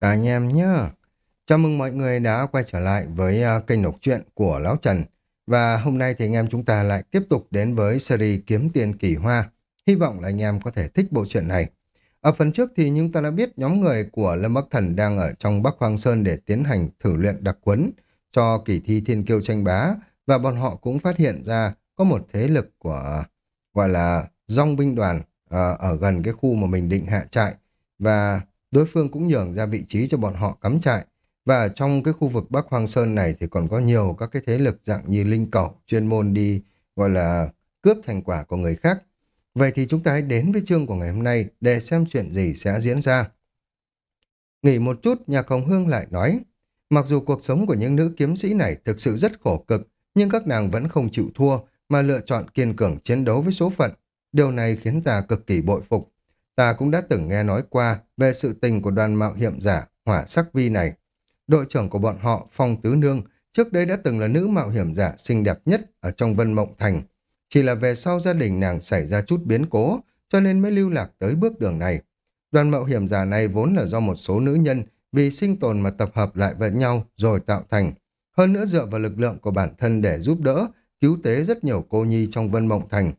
Cả anh em nhé Chào mừng mọi người đã quay trở lại với à, kênh đọc truyện của Lão Trần. Và hôm nay thì anh em chúng ta lại tiếp tục đến với series Kiếm Tiền Kỳ Hoa. Hy vọng là anh em có thể thích bộ truyện này. Ở phần trước thì chúng ta đã biết nhóm người của Lâm Bắc Thần đang ở trong Bắc Hoàng Sơn để tiến hành thử luyện đặc quấn cho kỳ thi Thiên Kiêu tranh bá và bọn họ cũng phát hiện ra có một thế lực của, gọi là dòng binh đoàn à, ở gần cái khu mà mình định hạ trại và đối phương cũng nhường ra vị trí cho bọn họ cắm trại. Và trong cái khu vực Bắc Hoang Sơn này thì còn có nhiều các cái thế lực dạng như linh cẩu chuyên môn đi gọi là cướp thành quả của người khác. Vậy thì chúng ta hãy đến với chương của ngày hôm nay để xem chuyện gì sẽ diễn ra. Nghỉ một chút, nhà Hồng Hương lại nói, mặc dù cuộc sống của những nữ kiếm sĩ này thực sự rất khổ cực, nhưng các nàng vẫn không chịu thua mà lựa chọn kiên cường chiến đấu với số phận. Điều này khiến ta cực kỳ bội phục. Ta cũng đã từng nghe nói qua về sự tình của đoàn mạo hiểm giả hỏa sắc vi này. Đội trưởng của bọn họ, Phong Tứ Nương, trước đây đã từng là nữ mạo hiểm giả xinh đẹp nhất ở trong Vân Mộng Thành. Chỉ là về sau gia đình nàng xảy ra chút biến cố, cho nên mới lưu lạc tới bước đường này. Đoàn mạo hiểm giả này vốn là do một số nữ nhân vì sinh tồn mà tập hợp lại với nhau rồi tạo thành. Hơn nữa dựa vào lực lượng của bản thân để giúp đỡ, cứu tế rất nhiều cô nhi trong Vân Mộng Thành.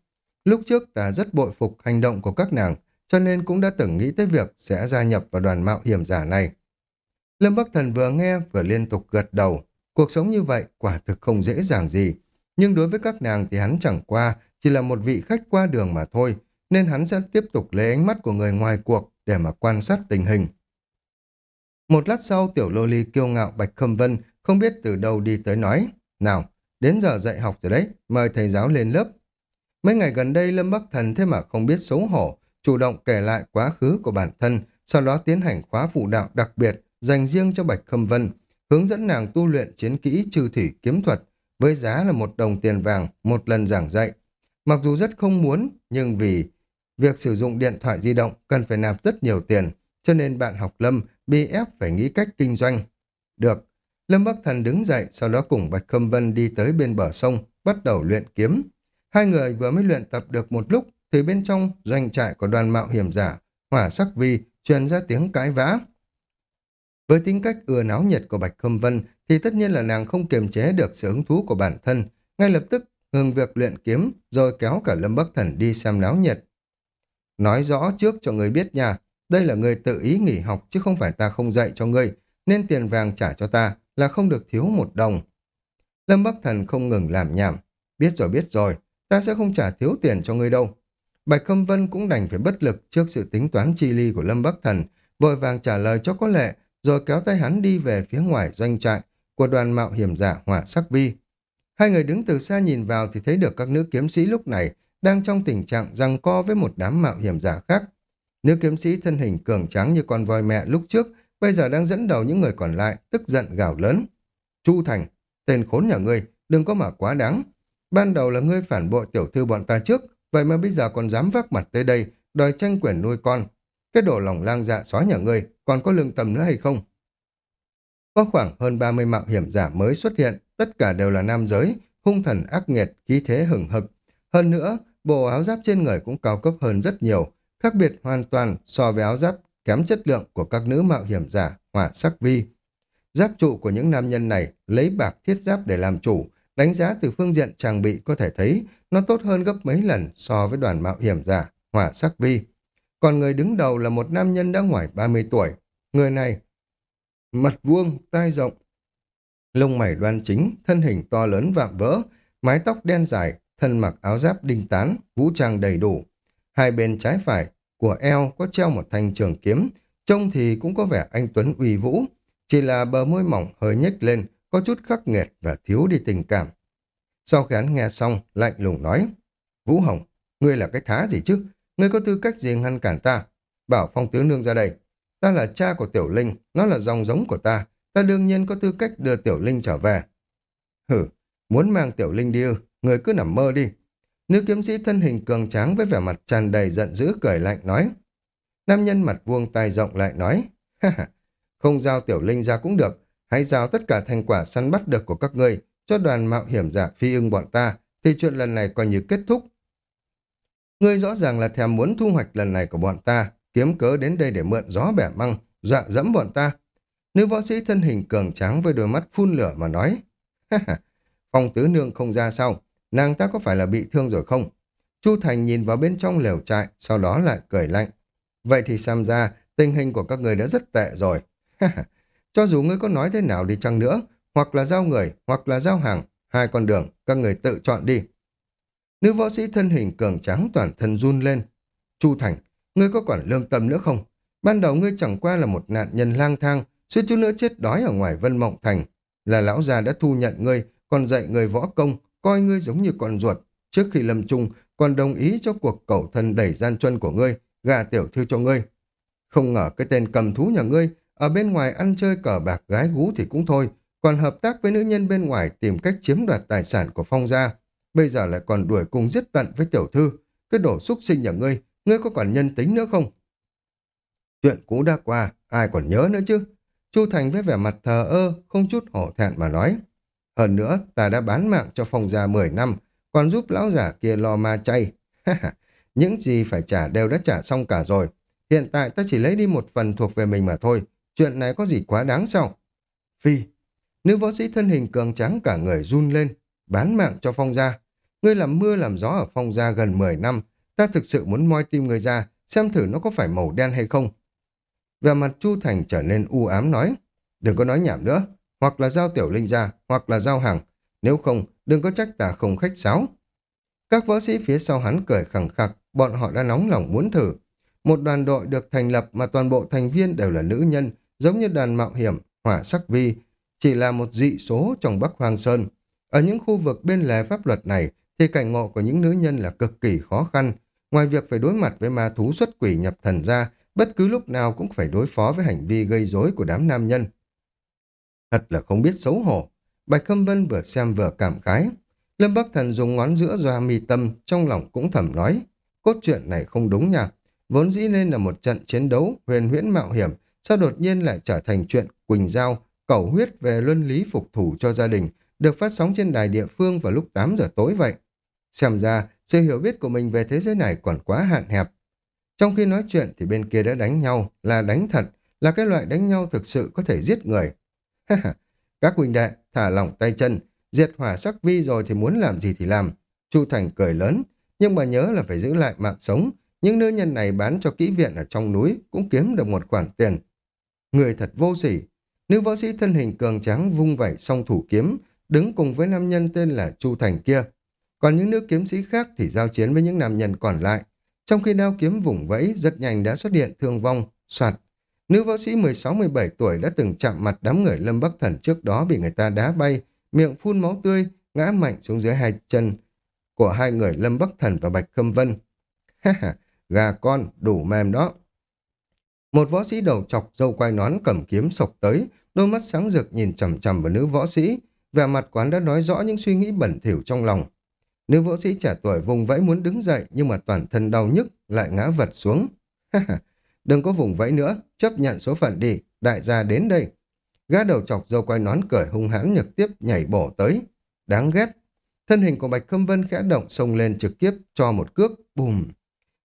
Lúc trước ta rất bội phục hành động của các nàng, cho nên cũng đã từng nghĩ tới việc sẽ gia nhập vào đoàn mạo hiểm giả này. Lâm Bắc Thần vừa nghe vừa liên tục gật đầu. Cuộc sống như vậy quả thực không dễ dàng gì. Nhưng đối với các nàng thì hắn chẳng qua chỉ là một vị khách qua đường mà thôi, nên hắn sẽ tiếp tục lấy ánh mắt của người ngoài cuộc để mà quan sát tình hình. Một lát sau, tiểu lô ly kiêu ngạo Bạch Khâm Vân không biết từ đâu đi tới nói. Nào, đến giờ dạy học rồi đấy, mời thầy giáo lên lớp. Mấy ngày gần đây Lâm Bắc Thần thế mà không biết xấu hổ, chủ động kể lại quá khứ của bản thân, sau đó tiến hành khóa phụ đạo đặc biệt dành riêng cho Bạch Khâm Vân, hướng dẫn nàng tu luyện chiến kỹ trừ thủy kiếm thuật với giá là một đồng tiền vàng một lần giảng dạy. Mặc dù rất không muốn, nhưng vì việc sử dụng điện thoại di động cần phải nạp rất nhiều tiền, cho nên bạn học Lâm bị ép phải nghĩ cách kinh doanh. Được, Lâm Bắc Thần đứng dậy, sau đó cùng Bạch Khâm Vân đi tới bên bờ sông, bắt đầu luyện kiếm. Hai người vừa mới luyện tập được một lúc, thì bên trong doanh trại của đoàn mạo hiểm giả, hỏa sắc vi, truyền ra tiếng cãi vã. Với tính cách ưa náo nhiệt của Bạch Khâm Vân, thì tất nhiên là nàng không kiềm chế được sự hứng thú của bản thân, ngay lập tức ngừng việc luyện kiếm, rồi kéo cả Lâm Bắc Thần đi xem náo nhiệt. Nói rõ trước cho người biết nha, đây là người tự ý nghỉ học chứ không phải ta không dạy cho ngươi, nên tiền vàng trả cho ta là không được thiếu một đồng. Lâm Bắc Thần không ngừng làm nhảm, biết rồi biết rồi, ta sẽ không trả thiếu tiền cho ngươi đâu. Bạch Khâm Vân cũng đành phải bất lực trước sự tính toán chi ly của Lâm Bắc Thần, vội vàng trả lời cho có lệ, rồi kéo tay hắn đi về phía ngoài doanh trại của đoàn mạo hiểm giả hỏa sắc vi. Hai người đứng từ xa nhìn vào thì thấy được các nữ kiếm sĩ lúc này đang trong tình trạng răng co với một đám mạo hiểm giả khác. Nữ kiếm sĩ thân hình cường tráng như con voi mẹ lúc trước, bây giờ đang dẫn đầu những người còn lại, tức giận gào lớn. Chu Thành, tên khốn nhà ngươi, đừng có mà quá đáng. Ban đầu là ngươi phản bội tiểu thư bọn ta trước, vậy mà bây giờ còn dám vác mặt tới đây, đòi tranh quyền nuôi con. Cái đồ lòng lang dạ xóa nhà ngươi, còn có lương tâm nữa hay không? Có khoảng hơn 30 mạo hiểm giả mới xuất hiện, tất cả đều là nam giới, hung thần ác nghiệt, khí thế hừng hực. Hơn nữa, bộ áo giáp trên người cũng cao cấp hơn rất nhiều, khác biệt hoàn toàn so với áo giáp kém chất lượng của các nữ mạo hiểm giả hỏa sắc vi. Giáp trụ của những nam nhân này lấy bạc thiết giáp để làm chủ, đánh giá từ phương diện trang bị có thể thấy nó tốt hơn gấp mấy lần so với đoàn mạo hiểm giả hỏa sắc vi. Còn người đứng đầu là một nam nhân đã ngoài 30 tuổi. Người này, mặt vuông, tai rộng, lông mày đoan chính, thân hình to lớn vạm vỡ, mái tóc đen dài, thân mặc áo giáp đinh tán, vũ trang đầy đủ. Hai bên trái phải của eo có treo một thanh trường kiếm, trông thì cũng có vẻ anh Tuấn uy vũ, chỉ là bờ môi mỏng hơi nhếch lên, có chút khắc nghiệt và thiếu đi tình cảm. Sau khi hắn nghe xong, lạnh lùng nói, Vũ Hồng, ngươi là cái thá gì chứ? Ngươi có tư cách gì ngăn cản ta? Bảo phong tướng nương ra đây. Ta là cha của Tiểu Linh, nó là dòng giống của ta. Ta đương nhiên có tư cách đưa Tiểu Linh trở về. Hử, muốn mang Tiểu Linh đi ư? Người cứ nằm mơ đi. Nữ kiếm sĩ thân hình cường tráng với vẻ mặt tràn đầy giận dữ cười lạnh nói. Nam nhân mặt vuông tay rộng lại nói. Ha ha, không giao Tiểu Linh ra cũng được. Hãy giao tất cả thành quả săn bắt được của các ngươi cho đoàn mạo hiểm giả phi ưng bọn ta, thì chuyện lần này coi như kết thúc. Ngươi rõ ràng là thèm muốn thu hoạch lần này của bọn ta, kiếm cớ đến đây để mượn gió bẻ măng, dọa dẫm bọn ta. Nữ võ sĩ thân hình cường tráng với đôi mắt phun lửa mà nói. Phong tứ nương không ra sao? Nàng ta có phải là bị thương rồi không? Chu Thành nhìn vào bên trong lều trại, sau đó lại cười lạnh. Vậy thì xem ra, tình hình của các người đã rất tệ rồi. Cho dù ngươi có nói thế nào đi chăng nữa, hoặc là giao người, hoặc là giao hàng, hai con đường, các người tự chọn đi. Nữ võ sĩ thân hình cường tráng, toàn thân run lên. Chu Thành, ngươi có còn lương tâm nữa không? Ban đầu ngươi chẳng qua là một nạn nhân lang thang, suýt chút nữa chết đói ở ngoài Vân Mộng Thành. Là lão già đã thu nhận ngươi, còn dạy người võ công, coi ngươi giống như con ruột. Trước khi lâm chung, còn đồng ý cho cuộc cầu thân đẩy gian chân của ngươi, gà tiểu thư cho ngươi. Không ngờ cái tên cầm thú nhà ngươi, ở bên ngoài ăn chơi cờ bạc gái gú thì cũng thôi, còn hợp tác với nữ nhân bên ngoài tìm cách chiếm đoạt tài sản của phong gia. Bây giờ lại còn đuổi cùng giết tận với tiểu thư. Cái đổ xúc sinh nhà ngươi, ngươi có còn nhân tính nữa không? Chuyện cũ đã qua, ai còn nhớ nữa chứ? Chu Thành với vẻ mặt thờ ơ, không chút hổ thẹn mà nói. Hơn nữa, ta đã bán mạng cho phong gia 10 năm, còn giúp lão giả kia lo ma chay. Những gì phải trả đều đã trả xong cả rồi. Hiện tại ta chỉ lấy đi một phần thuộc về mình mà thôi. Chuyện này có gì quá đáng sao? Phi, nữ võ sĩ thân hình cường tráng cả người run lên, bán mạng cho phong gia. Ngươi làm mưa làm gió ở phong gia gần 10 năm, ta thực sự muốn moi tim người ra, xem thử nó có phải màu đen hay không. Về mặt Chu Thành trở nên u ám nói, đừng có nói nhảm nữa, hoặc là giao tiểu linh ra, hoặc là giao hàng, nếu không, đừng có trách ta không khách sáo. Các võ sĩ phía sau hắn cười khẳng khặc, bọn họ đã nóng lòng muốn thử. Một đoàn đội được thành lập mà toàn bộ thành viên đều là nữ nhân, giống như đoàn mạo hiểm, hỏa sắc vi, chỉ là một dị số trong Bắc Hoàng Sơn. Ở những khu vực bên lề pháp luật này, thì cảnh ngộ của những nữ nhân là cực kỳ khó khăn. Ngoài việc phải đối mặt với ma thú xuất quỷ nhập thần ra, bất cứ lúc nào cũng phải đối phó với hành vi gây rối của đám nam nhân. Thật là không biết xấu hổ. Bạch Khâm Vân vừa xem vừa cảm khái. Lâm Bắc Thần dùng ngón giữa doa mi tâm, trong lòng cũng thầm nói. Cốt truyện này không đúng nha. Vốn dĩ lên là một trận chiến đấu huyền huyễn mạo hiểm, sao đột nhiên lại trở thành chuyện Quỳnh Giao, cầu huyết về luân lý phục thủ cho gia đình, được phát sóng trên đài địa phương vào lúc 8 giờ tối vậy. Xem ra, sự hiểu biết của mình về thế giới này còn quá hạn hẹp. Trong khi nói chuyện thì bên kia đã đánh nhau, là đánh thật, là cái loại đánh nhau thực sự có thể giết người. Các huynh đệ, thả lỏng tay chân, diệt hỏa sắc vi rồi thì muốn làm gì thì làm. Chu Thành cười lớn, nhưng mà nhớ là phải giữ lại mạng sống. Những nữ nhân này bán cho kỹ viện ở trong núi cũng kiếm được một khoản tiền. Người thật vô sỉ. Nữ võ sĩ thân hình cường tráng vung vẩy song thủ kiếm, đứng cùng với nam nhân tên là Chu Thành kia. Còn những nữ kiếm sĩ khác thì giao chiến với những nam nhân còn lại. Trong khi đao kiếm vùng vẫy, rất nhanh đã xuất hiện thương vong, soạt. Nữ võ sĩ 16-17 tuổi đã từng chạm mặt đám người Lâm Bắc Thần trước đó bị người ta đá bay, miệng phun máu tươi, ngã mạnh xuống dưới hai chân của hai người Lâm Bắc Thần và Bạch Khâm Vân. Ha ha, gà con, đủ mềm đó. Một võ sĩ đầu chọc dâu quai nón cầm kiếm sộc tới, đôi mắt sáng rực nhìn chằm chằm vào nữ võ sĩ, vẻ mặt quán đã nói rõ những suy nghĩ bẩn thỉu trong lòng. Nữ võ sĩ trẻ tuổi vùng vẫy muốn đứng dậy nhưng mà toàn thân đau nhức lại ngã vật xuống. Đừng có vùng vẫy nữa, chấp nhận số phận đi, đại gia đến đây. Gã đầu chọc dâu quay nón cởi hung hãn nhược tiếp nhảy bổ tới. Đáng ghét. Thân hình của Bạch Khâm Vân khẽ động xông lên trực tiếp cho một cước, bùm.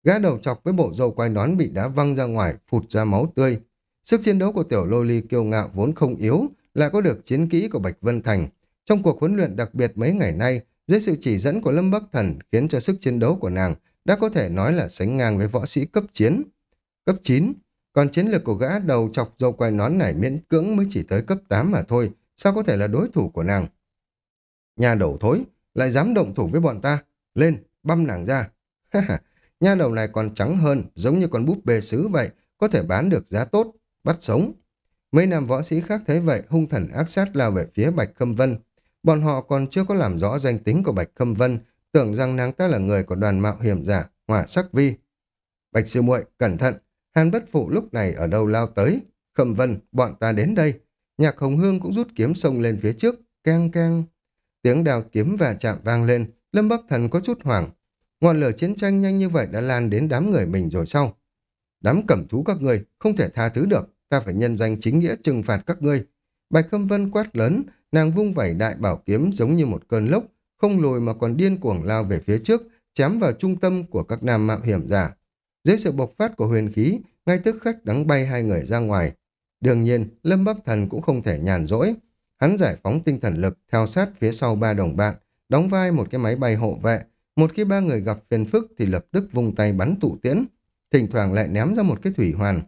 Gã đầu chọc với bộ râu quay nón bị đá văng ra ngoài, phụt ra máu tươi. Sức chiến đấu của tiểu lô ly kiêu ngạo vốn không yếu, lại có được chiến kỹ của Bạch Vân Thành. Trong cuộc huấn luyện đặc biệt mấy ngày nay, dưới sự chỉ dẫn của Lâm Bắc Thần khiến cho sức chiến đấu của nàng đã có thể nói là sánh ngang với võ sĩ cấp chiến. Cấp 9, còn chiến lược của gã đầu chọc dâu quai nón này miễn cưỡng mới chỉ tới cấp 8 mà thôi, sao có thể là đối thủ của nàng? Nhà đầu thối, lại dám động thủ với bọn ta, lên, băm nàng ra. Nha đầu này còn trắng hơn, giống như con búp bê sứ vậy, có thể bán được giá tốt, bắt sống. Mấy nam võ sĩ khác thấy vậy, hung thần ác sát lao về phía Bạch Khâm Vân. Bọn họ còn chưa có làm rõ danh tính của Bạch Khâm Vân, tưởng rằng nàng ta là người của đoàn mạo hiểm giả, hỏa sắc vi. Bạch sư muội cẩn thận, Hàn bất phụ lúc này ở đâu lao tới. Khâm Vân, bọn ta đến đây. Nhạc Hồng Hương cũng rút kiếm sông lên phía trước, keng keng. Tiếng đào kiếm và chạm vang lên, Lâm Bắc Thần có chút hoảng. Ngọn lửa chiến tranh nhanh như vậy đã lan đến đám người mình rồi sao? Đám cẩm thú các ngươi không thể tha thứ được, ta phải nhân danh chính nghĩa trừng phạt các ngươi. Bạch Khâm Vân quát lớn, nàng vung vẩy đại bảo kiếm giống như một cơn lốc, không lùi mà còn điên cuồng lao về phía trước, chém vào trung tâm của các nam mạo hiểm giả. Dưới sự bộc phát của huyền khí, ngay tức khách đắng bay hai người ra ngoài. Đương nhiên, Lâm Bắc Thần cũng không thể nhàn rỗi. Hắn giải phóng tinh thần lực theo sát phía sau ba đồng bạn, đóng vai một cái máy bay hộ vệ. Một khi ba người gặp phiền phức thì lập tức vung tay bắn tụ tiễn, thỉnh thoảng lại ném ra một cái thủy hoàn.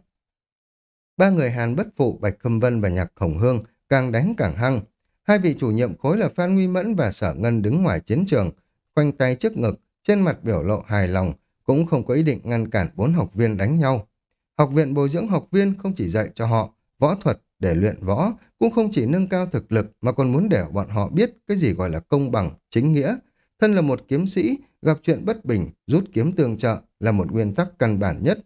Ba người Hàn bất phụ Bạch Khâm Vân và Nhạc Khổng Hương càng đánh càng hăng. Hai vị chủ nhiệm khối là Phan Nguy Mẫn và Sở Ngân đứng ngoài chiến trường, khoanh tay trước ngực, trên mặt biểu lộ hài lòng, cũng không có ý định ngăn cản bốn học viên đánh nhau. Học viện bồi dưỡng học viên không chỉ dạy cho họ võ thuật để luyện võ, cũng không chỉ nâng cao thực lực mà còn muốn để bọn họ biết cái gì gọi là công bằng, chính nghĩa. Thân là một kiếm sĩ, gặp chuyện bất bình, rút kiếm tương trợ là một nguyên tắc căn bản nhất.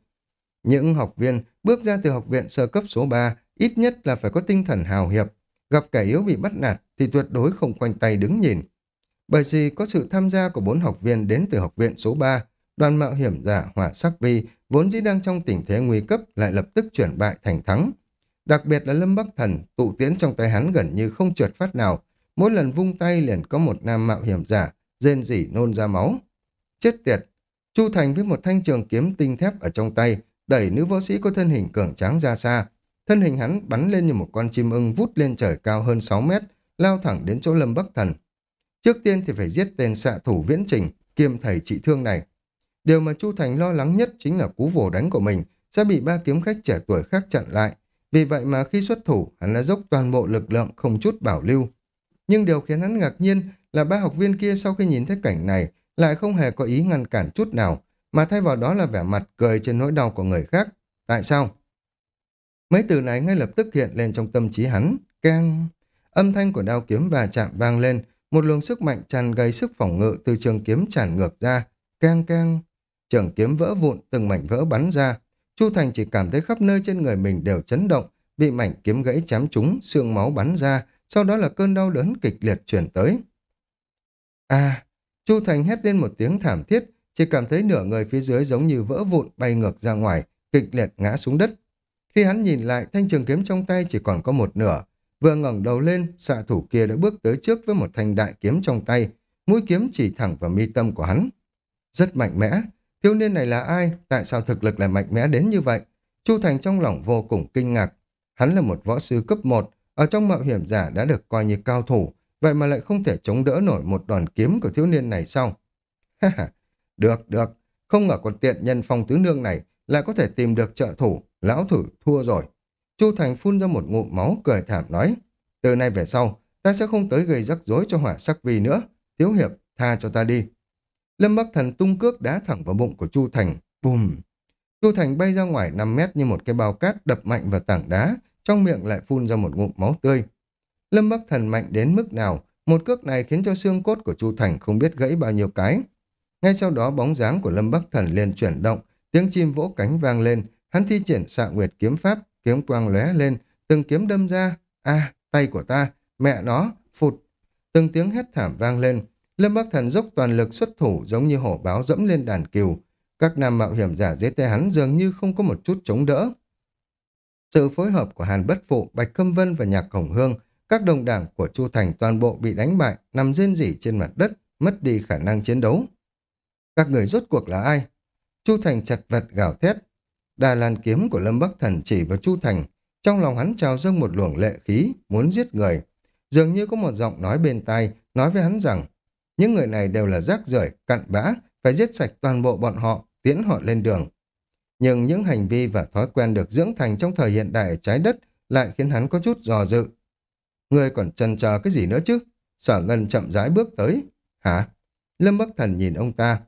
Những học viên bước ra từ học viện sơ cấp số 3 ít nhất là phải có tinh thần hào hiệp. Gặp kẻ yếu bị bắt nạt thì tuyệt đối không quanh tay đứng nhìn. Bởi vì có sự tham gia của bốn học viên đến từ học viện số 3, đoàn mạo hiểm giả hỏa sắc vi vốn dĩ đang trong tình thế nguy cấp lại lập tức chuyển bại thành thắng. Đặc biệt là Lâm Bắc Thần, tụ tiến trong tay hắn gần như không trượt phát nào. Mỗi lần vung tay liền có một nam mạo hiểm giả, rên rỉ nôn ra máu. Chết tiệt! Chu Thành với một thanh trường kiếm tinh thép ở trong tay, đẩy nữ võ sĩ có thân hình cường tráng ra xa. Thân hình hắn bắn lên như một con chim ưng vút lên trời cao hơn 6 mét, lao thẳng đến chỗ Lâm Bắc Thần. Trước tiên thì phải giết tên xạ thủ viễn trình, kiêm thầy trị thương này. Điều mà Chu Thành lo lắng nhất chính là cú vồ đánh của mình sẽ bị ba kiếm khách trẻ tuổi khác chặn lại. Vì vậy mà khi xuất thủ, hắn đã dốc toàn bộ lực lượng không chút bảo lưu. Nhưng điều khiến hắn ngạc nhiên là ba học viên kia sau khi nhìn thấy cảnh này lại không hề có ý ngăn cản chút nào, mà thay vào đó là vẻ mặt cười trên nỗi đau của người khác. Tại sao? Mấy từ này ngay lập tức hiện lên trong tâm trí hắn, keng. Âm thanh của đao kiếm và chạm vang lên, một luồng sức mạnh tràn gây sức phòng ngự từ trường kiếm tràn ngược ra, keng keng. Trường kiếm vỡ vụn, từng mảnh vỡ bắn ra. Chu Thành chỉ cảm thấy khắp nơi trên người mình đều chấn động, bị mảnh kiếm gãy chém trúng, xương máu bắn ra, sau đó là cơn đau đớn kịch liệt chuyển tới. À, Chu Thành hét lên một tiếng thảm thiết, chỉ cảm thấy nửa người phía dưới giống như vỡ vụn bay ngược ra ngoài, kịch liệt ngã xuống đất. Khi hắn nhìn lại, thanh trường kiếm trong tay chỉ còn có một nửa. Vừa ngẩng đầu lên, xạ thủ kia đã bước tới trước với một thanh đại kiếm trong tay, mũi kiếm chỉ thẳng vào mi tâm của hắn. Rất mạnh mẽ, thiếu niên này là ai, tại sao thực lực lại mạnh mẽ đến như vậy? Chu Thành trong lòng vô cùng kinh ngạc. Hắn là một võ sư cấp 1, ở trong mạo hiểm giả đã được coi như cao thủ, vậy mà lại không thể chống đỡ nổi một đòn kiếm của thiếu niên này sao? Ha ha, được, được, không ngờ con tiện nhân phong tứ nương này lại có thể tìm được trợ thủ, lão thử thua rồi. Chu Thành phun ra một ngụm máu cười thảm nói, từ nay về sau, ta sẽ không tới gây rắc rối cho hỏa sắc vi nữa, thiếu hiệp, tha cho ta đi. Lâm Bắc Thần tung cước đá thẳng vào bụng của Chu Thành, bùm. Chu Thành bay ra ngoài 5 mét như một cái bao cát đập mạnh vào tảng đá, trong miệng lại phun ra một ngụm máu tươi. Lâm Bắc Thần mạnh đến mức nào, một cước này khiến cho xương cốt của Chu Thành không biết gãy bao nhiêu cái. Ngay sau đó bóng dáng của Lâm Bắc Thần liền chuyển động, tiếng chim vỗ cánh vang lên, hắn thi triển xạ nguyệt kiếm pháp, kiếm quang lóe lên, từng kiếm đâm ra, a tay của ta, mẹ nó, phụt. Từng tiếng hét thảm vang lên, Lâm Bắc Thần dốc toàn lực xuất thủ giống như hổ báo dẫm lên đàn cừu Các nam mạo hiểm giả dưới tay hắn dường như không có một chút chống đỡ. Sự phối hợp của Hàn Bất Phụ, Bạch Câm Vân và Nhạc Hồng Hương, các đồng đảng của Chu Thành toàn bộ bị đánh bại, nằm rên rỉ trên mặt đất, mất đi khả năng chiến đấu. Các người rốt cuộc là ai? Chu Thành chặt vật gào thét. Đà lan kiếm của Lâm Bắc Thần chỉ vào Chu Thành. Trong lòng hắn trào dâng một luồng lệ khí, muốn giết người. Dường như có một giọng nói bên tai, nói với hắn rằng, những người này đều là rác rưởi, cặn bã, phải giết sạch toàn bộ bọn họ, tiễn họ lên đường. Nhưng những hành vi và thói quen được dưỡng thành trong thời hiện đại trái đất lại khiến hắn có chút dò dự. Người còn chần chờ cái gì nữa chứ? Sở Ngân chậm rãi bước tới. Hả? Lâm Bắc Thần nhìn ông ta.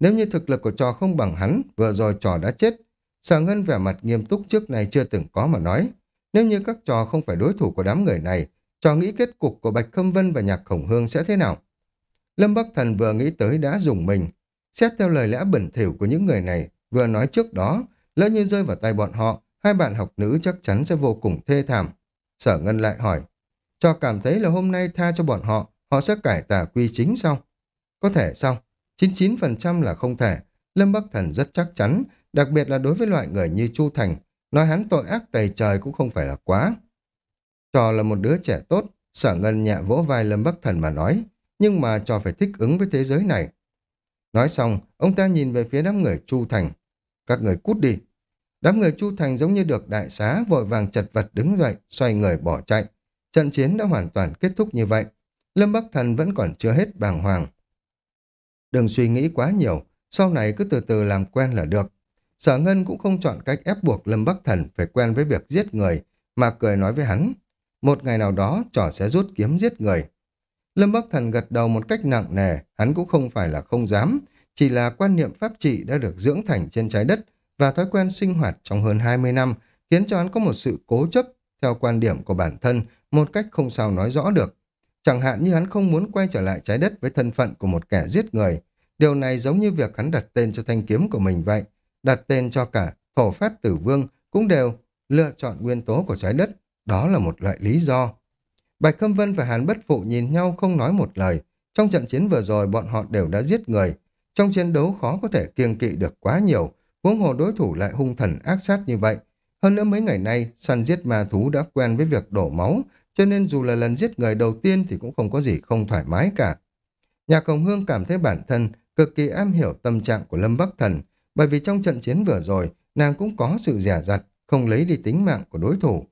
Nếu như thực lực của trò không bằng hắn, vừa rồi trò đã chết. Sở Ngân vẻ mặt nghiêm túc trước này chưa từng có mà nói. Nếu như các trò không phải đối thủ của đám người này, trò nghĩ kết cục của Bạch Khâm Vân và Nhạc Khổng Hương sẽ thế nào? Lâm Bắc Thần vừa nghĩ tới đã dùng mình. Xét theo lời lẽ bẩn thỉu của những người này, vừa nói trước đó, lỡ như rơi vào tay bọn họ, hai bạn học nữ chắc chắn sẽ vô cùng thê thảm. Sở Ngân lại hỏi, cho cảm thấy là hôm nay tha cho bọn họ, họ sẽ cải tà quy chính sao? Có thể sao? 99% là không thể. Lâm Bắc Thần rất chắc chắn, đặc biệt là đối với loại người như Chu Thành, nói hắn tội ác tày trời cũng không phải là quá. Trò là một đứa trẻ tốt, sở ngân nhẹ vỗ vai Lâm Bắc Thần mà nói, nhưng mà trò phải thích ứng với thế giới này. Nói xong, ông ta nhìn về phía đám người Chu Thành. Các người cút đi. Đám người Chu Thành giống như được đại xá, vội vàng chật vật đứng dậy, xoay người bỏ chạy. Trận chiến đã hoàn toàn kết thúc như vậy. Lâm Bắc Thần vẫn còn chưa hết bàng hoàng. Đừng suy nghĩ quá nhiều, sau này cứ từ từ làm quen là được. Sở Ngân cũng không chọn cách ép buộc Lâm Bắc Thần phải quen với việc giết người, mà cười nói với hắn. Một ngày nào đó, trò sẽ rút kiếm giết người. Lâm Bắc Thần gật đầu một cách nặng nề, hắn cũng không phải là không dám, chỉ là quan niệm pháp trị đã được dưỡng thành trên trái đất và thói quen sinh hoạt trong hơn 20 năm khiến cho hắn có một sự cố chấp theo quan điểm của bản thân một cách không sao nói rõ được. Chẳng hạn như hắn không muốn quay trở lại trái đất với thân phận của một kẻ giết người. Điều này giống như việc hắn đặt tên cho thanh kiếm của mình vậy. Đặt tên cho cả thổ phát tử vương cũng đều lựa chọn nguyên tố của trái đất. Đó là một loại lý do. Bạch Khâm Vân và Hàn Bất Phụ nhìn nhau không nói một lời. Trong trận chiến vừa rồi bọn họ đều đã giết người. Trong chiến đấu khó có thể kiêng kỵ được quá nhiều. Huống hồ đối thủ lại hung thần ác sát như vậy. Hơn nữa mấy ngày nay, săn giết ma thú đã quen với việc đổ máu, cho nên dù là lần giết người đầu tiên thì cũng không có gì không thoải mái cả. Nhạc Hồng Hương cảm thấy bản thân cực kỳ am hiểu tâm trạng của Lâm Bắc Thần, bởi vì trong trận chiến vừa rồi, nàng cũng có sự giả dặt, không lấy đi tính mạng của đối thủ.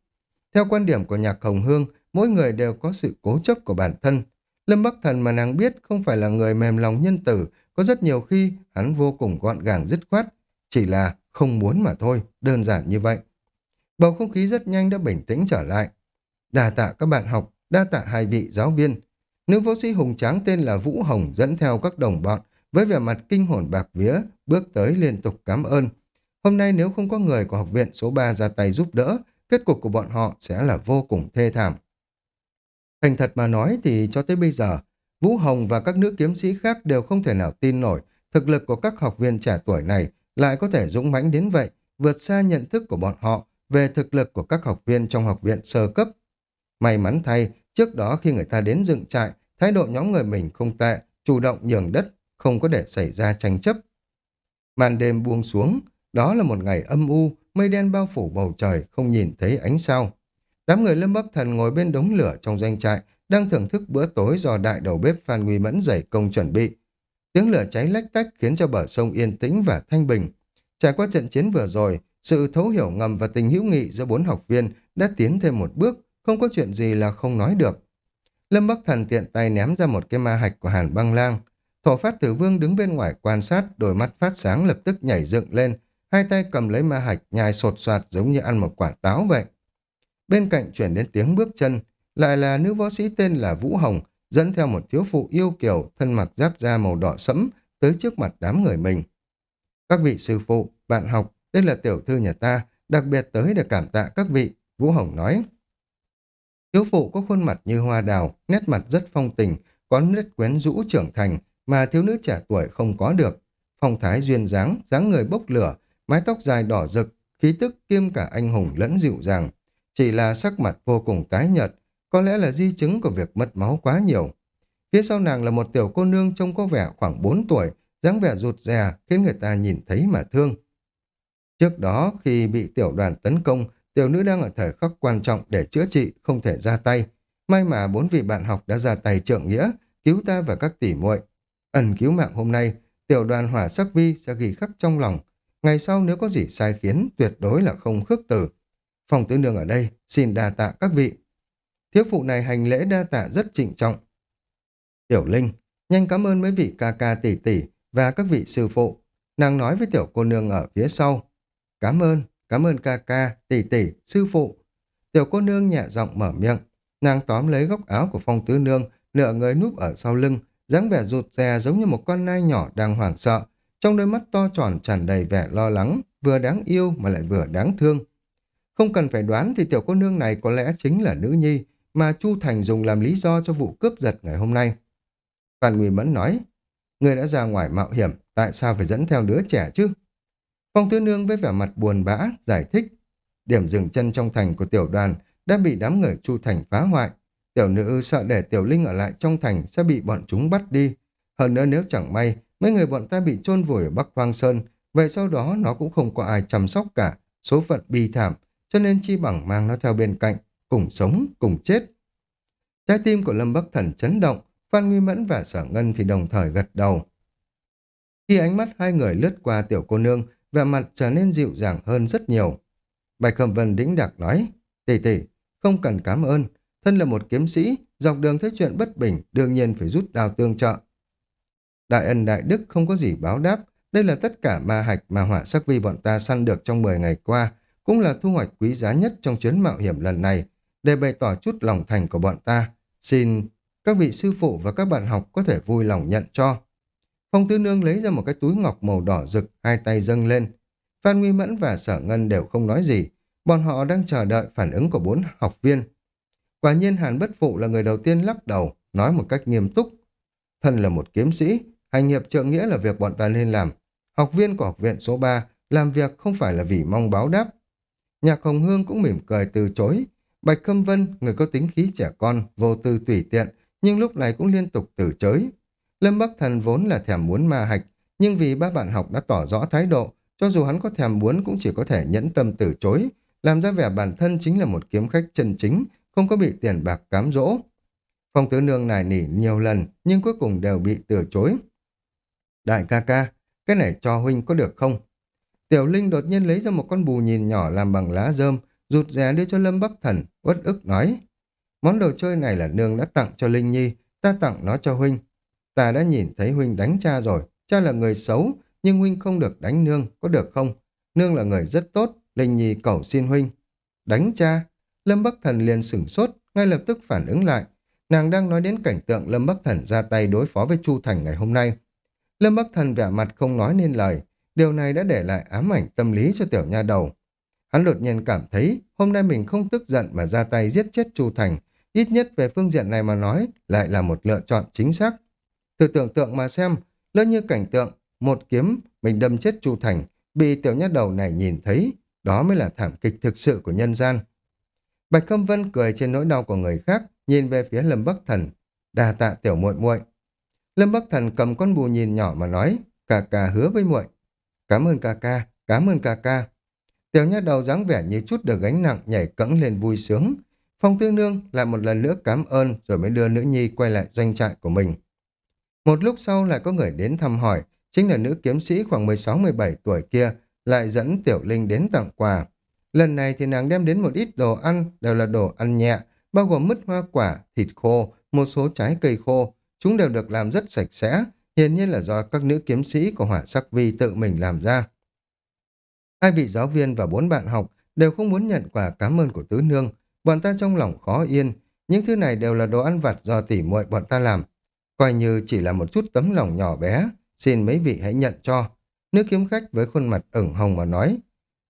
Theo quan điểm của Nhạc Hồng Hương, mỗi người đều có sự cố chấp của bản thân. Lâm Bắc Thần mà nàng biết không phải là người mềm lòng nhân tử, có rất nhiều khi hắn vô cùng gọn gàng dứt khoát, chỉ là không muốn mà thôi, đơn giản như vậy. Bầu không khí rất nhanh đã bình tĩnh trở lại. Đa tạ các bạn học, đa tạ hai vị giáo viên. Nữ võ sĩ hùng tráng tên là Vũ Hồng dẫn theo các đồng bọn với vẻ mặt kinh hồn bạc vía, bước tới liên tục cảm ơn. Hôm nay nếu không có người của học viện số 3 ra tay giúp đỡ, kết cục của bọn họ sẽ là vô cùng thê thảm. Thành thật mà nói thì cho tới bây giờ, Vũ Hồng và các nữ kiếm sĩ khác đều không thể nào tin nổi thực lực của các học viên trẻ tuổi này lại có thể dũng mãnh đến vậy, vượt xa nhận thức của bọn họ về thực lực của các học viên trong học viện sơ cấp. May mắn thay, trước đó khi người ta đến dựng trại, thái độ nhóm người mình không tệ, chủ động nhường đất, không có để xảy ra tranh chấp. Màn đêm buông xuống, đó là một ngày âm u, mây đen bao phủ bầu trời, không nhìn thấy ánh sao. Đám người Lâm Bắc Thần ngồi bên đống lửa trong doanh trại, đang thưởng thức bữa tối do đại đầu bếp Phan Nguy Mẫn dày công chuẩn bị. Tiếng lửa cháy lách tách khiến cho bờ sông yên tĩnh và thanh bình. Trải qua trận chiến vừa rồi, sự thấu hiểu ngầm và tình hữu nghị giữa bốn học viên đã tiến thêm một bước, không có chuyện gì là không nói được. Lâm Bắc Thần tiện tay ném ra một cái ma hạch của Hàn băng lang. Thổ phát tử vương đứng bên ngoài quan sát, đôi mắt phát sáng lập tức nhảy dựng lên, hai tay cầm lấy ma hạch nhai sột soạt giống như ăn một quả táo vậy. Bên cạnh chuyển đến tiếng bước chân, lại là nữ võ sĩ tên là Vũ Hồng, dẫn theo một thiếu phụ yêu kiều thân mặc giáp da màu đỏ sẫm tới trước mặt đám người mình. Các vị sư phụ, bạn học, đây là tiểu thư nhà ta, đặc biệt tới để cảm tạ các vị, Vũ Hồng nói. Thiếu phụ có khuôn mặt như hoa đào, nét mặt rất phong tình, có nét quyến rũ trưởng thành mà thiếu nữ trẻ tuổi không có được. Phong thái duyên dáng, dáng người bốc lửa, mái tóc dài đỏ rực, khí tức kiêm cả anh hùng lẫn dịu dàng. Chỉ là sắc mặt vô cùng tái nhợt, có lẽ là di chứng của việc mất máu quá nhiều. Phía sau nàng là một tiểu cô nương trông có vẻ khoảng 4 tuổi, dáng vẻ rụt rè khiến người ta nhìn thấy mà thương. Trước đó, khi bị tiểu đoàn tấn công, tiểu nữ đang ở thời khắc quan trọng để chữa trị, không thể ra tay. May mà bốn vị bạn học đã ra tay trượng nghĩa, cứu ta và các tỷ muội. Ẩn cứu mạng hôm nay, tiểu đoàn hỏa sắc vi sẽ ghi khắc trong lòng. Ngày sau nếu có gì sai khiến, tuyệt đối là không khước từ. Phòng tứ nương ở đây, xin đa tạ các vị. Thiếu phụ này hành lễ đa tạ rất trịnh trọng. Tiểu Linh, nhanh cảm ơn mấy vị ca ca tỷ tỷ và các vị sư phụ. Nàng nói với tiểu cô nương ở phía sau. Cảm ơn, cảm ơn ca ca, tỷ tỷ, sư phụ. Tiểu cô nương nhẹ giọng mở miệng. Nàng tóm lấy góc áo của phong tứ nương, nửa người núp ở sau lưng, dáng vẻ rụt rè giống như một con nai nhỏ đang hoảng sợ. Trong đôi mắt to tròn tràn đầy vẻ lo lắng, vừa đáng yêu mà lại vừa đáng thương. Không cần phải đoán thì tiểu cô nương này có lẽ chính là nữ nhi mà Chu Thành dùng làm lý do cho vụ cướp giật ngày hôm nay. Phan Nguy Mẫn nói, người đã ra ngoài mạo hiểm, tại sao phải dẫn theo đứa trẻ chứ? Phong Tư Nương với vẻ mặt buồn bã, giải thích. Điểm dừng chân trong thành của tiểu đoàn đã bị đám người Chu Thành phá hoại. Tiểu nữ sợ để Tiểu Linh ở lại trong thành sẽ bị bọn chúng bắt đi. Hơn nữa nếu chẳng may, mấy người bọn ta bị chôn vùi ở Bắc Hoang Sơn, vậy sau đó nó cũng không có ai chăm sóc cả, số phận bi thảm, cho nên chi bằng mang nó theo bên cạnh, cùng sống, cùng chết. Trái tim của Lâm Bắc Thần chấn động, Phan Nguy Mẫn và Sở Ngân thì đồng thời gật đầu. Khi ánh mắt hai người lướt qua tiểu cô nương, vẻ mặt trở nên dịu dàng hơn rất nhiều. Bạch Khâm Vân đĩnh đạc nói, tỷ tỷ, không cần cảm ơn, thân là một kiếm sĩ, dọc đường thấy chuyện bất bình, đương nhiên phải rút đào tương trợ. Đại ân đại đức không có gì báo đáp, đây là tất cả ma hạch mà hỏa sắc vi bọn ta săn được trong 10 ngày qua, cũng là thu hoạch quý giá nhất trong chuyến mạo hiểm lần này, để bày tỏ chút lòng thành của bọn ta. Xin các vị sư phụ và các bạn học có thể vui lòng nhận cho. Phong Tư Nương lấy ra một cái túi ngọc màu đỏ rực, hai tay dâng lên. Phan Nguy Mẫn và Sở Ngân đều không nói gì, bọn họ đang chờ đợi phản ứng của bốn học viên. Quả nhiên Hàn Bất Phụ là người đầu tiên lắc đầu, nói một cách nghiêm túc. Thân là một kiếm sĩ, hành hiệp trượng nghĩa là việc bọn ta nên làm. Học viên của học viện số 3 làm việc không phải là vì mong báo đáp. Nhạc Hồng Hương cũng mỉm cười từ chối. Bạch Khâm Vân, người có tính khí trẻ con, vô tư tùy tiện, nhưng lúc này cũng liên tục từ chối. Lâm Bắc Thần vốn là thèm muốn ma hạch, nhưng vì ba bạn học đã tỏ rõ thái độ, cho dù hắn có thèm muốn cũng chỉ có thể nhẫn tâm từ chối, làm ra vẻ bản thân chính là một kiếm khách chân chính, không có bị tiền bạc cám dỗ. Phong tứ nương nài nỉ nhiều lần, nhưng cuối cùng đều bị từ chối. Đại ca ca, cái này cho huynh có được không? Tiểu Linh đột nhiên lấy ra một con bù nhìn nhỏ làm bằng lá rơm, rụt rè đưa cho Lâm Bắc Thần, uất ức nói. Món đồ chơi này là nương đã tặng cho Linh Nhi, ta tặng nó cho huynh. Ta đã nhìn thấy huynh đánh cha rồi, cha là người xấu, nhưng huynh không được đánh nương, có được không? Nương là người rất tốt, Linh Nhi cầu xin huynh. Đánh cha? Lâm Bắc Thần liền sửng sốt, ngay lập tức phản ứng lại. Nàng đang nói đến cảnh tượng Lâm Bắc Thần ra tay đối phó với Chu Thành ngày hôm nay. Lâm Bắc Thần vẻ mặt không nói nên lời, điều này đã để lại ám ảnh tâm lý cho tiểu nha đầu. Hắn đột nhiên cảm thấy hôm nay mình không tức giận mà ra tay giết chết Chu Thành, ít nhất về phương diện này mà nói lại là một lựa chọn chính xác. Thử tưởng tượng mà xem, lỡ như cảnh tượng, một kiếm mình đâm chết Chu Thành, bị tiểu nha đầu này nhìn thấy, đó mới là thảm kịch thực sự của nhân gian. Bạch Khâm Vân cười trên nỗi đau của người khác, nhìn về phía Lâm Bắc Thần, đà tạ tiểu muội muội. Lâm Bắc Thần cầm con bù nhìn nhỏ mà nói, cả cả hứa với muội. Cảm ơn ca ca, cảm ơn ca ca. Tiểu nha đầu dáng vẻ như chút được gánh nặng nhảy cẫng lên vui sướng. Phong Tư Nương lại một lần nữa cảm ơn rồi mới đưa nữ nhi quay lại doanh trại của mình. Một lúc sau lại có người đến thăm hỏi, chính là nữ kiếm sĩ khoảng 16-17 tuổi kia, lại dẫn Tiểu Linh đến tặng quà. Lần này thì nàng đem đến một ít đồ ăn, đều là đồ ăn nhẹ, bao gồm mứt hoa quả, thịt khô, một số trái cây khô. Chúng đều được làm rất sạch sẽ, hiển nhiên là do các nữ kiếm sĩ của hỏa sắc vi tự mình làm ra. Hai vị giáo viên và bốn bạn học đều không muốn nhận quà cảm ơn của tứ nương, bọn ta trong lòng khó yên. Những thứ này đều là đồ ăn vặt do tỉ muội bọn ta làm, Coi như chỉ là một chút tấm lòng nhỏ bé, xin mấy vị hãy nhận cho. Nữ kiếm khách với khuôn mặt ửng hồng mà nói.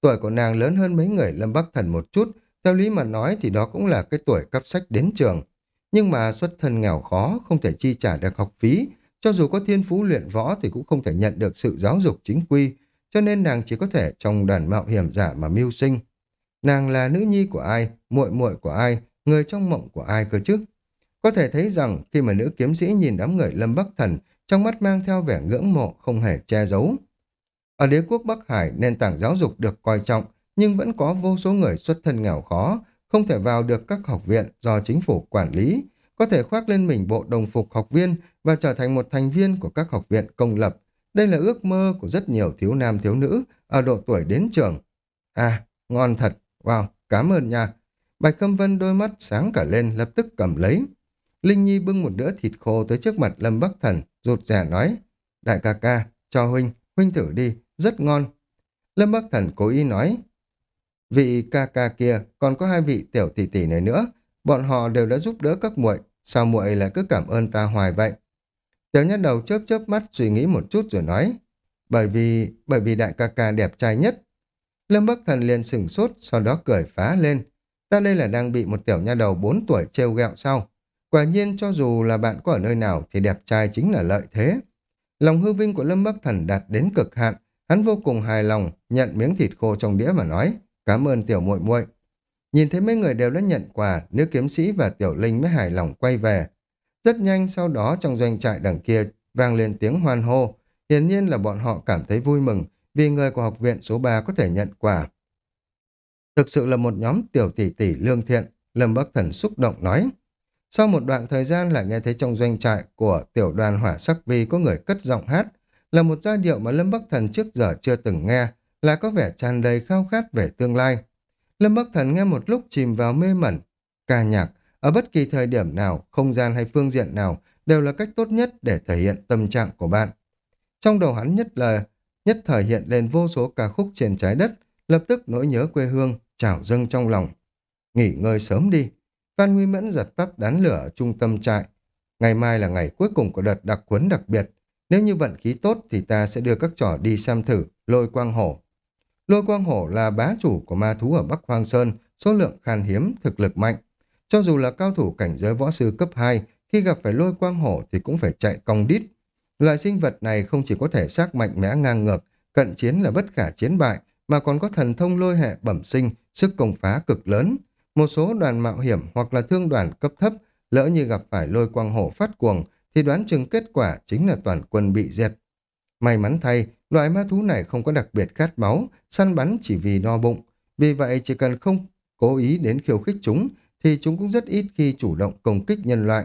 Tuổi của nàng lớn hơn mấy người Lâm Bắc Thần một chút, theo lý mà nói thì đó cũng là cái tuổi cấp sách đến trường. Nhưng mà xuất thân nghèo khó, không thể chi trả được học phí, cho dù có thiên phú luyện võ thì cũng không thể nhận được sự giáo dục chính quy, cho nên nàng chỉ có thể trong đoàn mạo hiểm giả mà mưu sinh. Nàng là nữ nhi của ai, muội muội của ai, người trong mộng của ai cơ chứ? Có thể thấy rằng khi mà nữ kiếm sĩ nhìn đám người Lâm Bắc Thần, trong mắt mang theo vẻ ngưỡng mộ không hề che giấu. Ở đế quốc Bắc Hải, nền tảng giáo dục được coi trọng, nhưng vẫn có vô số người xuất thân nghèo khó, không thể vào được các học viện do chính phủ quản lý, có thể khoác lên mình bộ đồng phục học viên và trở thành một thành viên của các học viện công lập. Đây là ước mơ của rất nhiều thiếu nam thiếu nữ ở độ tuổi đến trường. À, ngon thật, wow, cảm ơn nha. Bạch Câm Vân đôi mắt sáng cả lên lập tức cầm lấy. Linh Nhi bưng một đĩa thịt khô tới trước mặt Lâm Bắc Thần, rụt rè nói, đại ca ca, cho huynh, huynh thử đi, rất ngon. Lâm Bắc Thần cố ý nói, vị ca ca kia còn có hai vị tiểu tỷ tỷ này nữa, bọn họ đều đã giúp đỡ các muội, sao muội lại cứ cảm ơn ta hoài vậy? Tiểu nhất đầu chớp chớp mắt suy nghĩ một chút rồi nói, bởi vì, bởi vì đại ca ca đẹp trai nhất. Lâm Bắc Thần liền sửng sốt, sau đó cười phá lên. Ta đây là đang bị một tiểu nha đầu 4 tuổi trêu ghẹo sau. Quả nhiên cho dù là bạn có ở nơi nào thì đẹp trai chính là lợi thế. Lòng hư vinh của Lâm Bắc Thần đạt đến cực hạn, hắn vô cùng hài lòng, nhận miếng thịt khô trong đĩa mà nói, cảm ơn tiểu muội muội. Nhìn thấy mấy người đều đã nhận quà, nữ kiếm sĩ và tiểu linh mới hài lòng quay về. Rất nhanh sau đó trong doanh trại đằng kia vang lên tiếng hoan hô, hiển nhiên là bọn họ cảm thấy vui mừng vì người của học viện số 3 có thể nhận quà. Thực sự là một nhóm tiểu tỷ tỷ lương thiện, Lâm Bắc Thần xúc động nói. Sau một đoạn thời gian lại nghe thấy trong doanh trại của tiểu đoàn hỏa sắc vi có người cất giọng hát, là một giai điệu mà Lâm Bắc Thần trước giờ chưa từng nghe, là có vẻ tràn đầy khao khát về tương lai. Lâm Bắc Thần nghe một lúc chìm vào mê mẩn. Ca nhạc, ở bất kỳ thời điểm nào, không gian hay phương diện nào đều là cách tốt nhất để thể hiện tâm trạng của bạn. Trong đầu hắn nhất là nhất thời hiện lên vô số ca khúc trên trái đất, lập tức nỗi nhớ quê hương, trào dâng trong lòng. Nghỉ ngơi sớm đi. Phan Nguy Mẫn giật tắt đán lửa ở trung tâm trại. Ngày mai là ngày cuối cùng của đợt đặc quấn đặc biệt. Nếu như vận khí tốt thì ta sẽ đưa các trò đi xem thử lôi quang hổ. Lôi quang hổ là bá chủ của ma thú ở Bắc Hoang Sơn, số lượng khan hiếm, thực lực mạnh. Cho dù là cao thủ cảnh giới võ sư cấp 2, khi gặp phải lôi quang hổ thì cũng phải chạy cong đít. Loại sinh vật này không chỉ có thể xác mạnh mẽ ngang ngược, cận chiến là bất khả chiến bại, mà còn có thần thông lôi hệ bẩm sinh, sức công phá cực lớn. Một số đoàn mạo hiểm hoặc là thương đoàn cấp thấp, lỡ như gặp phải lôi quang hổ phát cuồng, thì đoán chừng kết quả chính là toàn quân bị diệt. May mắn thay, loại ma thú này không có đặc biệt khát máu, săn bắn chỉ vì no bụng. Vì vậy chỉ cần không cố ý đến khiêu khích chúng, thì chúng cũng rất ít khi chủ động công kích nhân loại.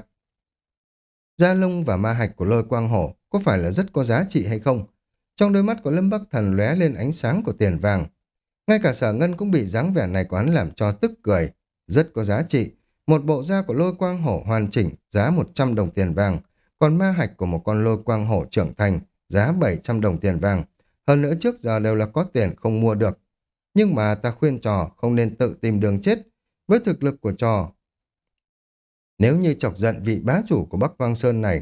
Da lông và ma hạch của lôi quang hổ có phải là rất có giá trị hay không? Trong đôi mắt của Lâm Bắc Thần lóe lên ánh sáng của tiền vàng. Ngay cả sở ngân cũng bị dáng vẻ này của hắn làm cho tức cười. Rất có giá trị. Một bộ da của lôi quang hổ hoàn chỉnh, giá 100 đồng tiền vàng. Còn ma hạch của một con lôi quang hổ trưởng thành, giá 700 đồng tiền vàng. Hơn nữa trước giờ đều là có tiền không mua được. Nhưng mà ta khuyên trò không nên tự tìm đường chết. Với thực lực của trò, nếu như chọc giận vị bá chủ của Bắc Quang Sơn này,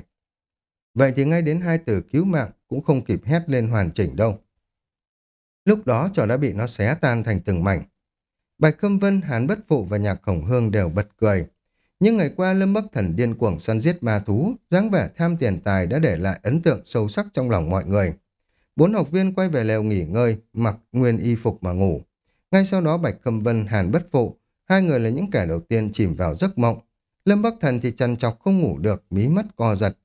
vậy thì ngay đến hai từ cứu mạng cũng không kịp hét lên hoàn chỉnh đâu. Lúc đó trò đã bị nó xé tan thành từng mảnh. Bạch Khâm Vân, Hán Bất Phụ và Nhạc Khổng Hương đều bật cười những ngày qua Lâm Bắc Thần điên cuồng săn giết ma thú, dáng vẻ tham tiền tài đã để lại ấn tượng sâu sắc trong lòng mọi người. Bốn học viên quay về lều nghỉ ngơi, mặc nguyên y phục mà ngủ. Ngay sau đó Bạch Khâm Vân, Hàn Bất Phụ, hai người là những kẻ đầu tiên chìm vào giấc mộng. Lâm Bắc Thần thì chăn chọc không ngủ được, mí mắt co giật.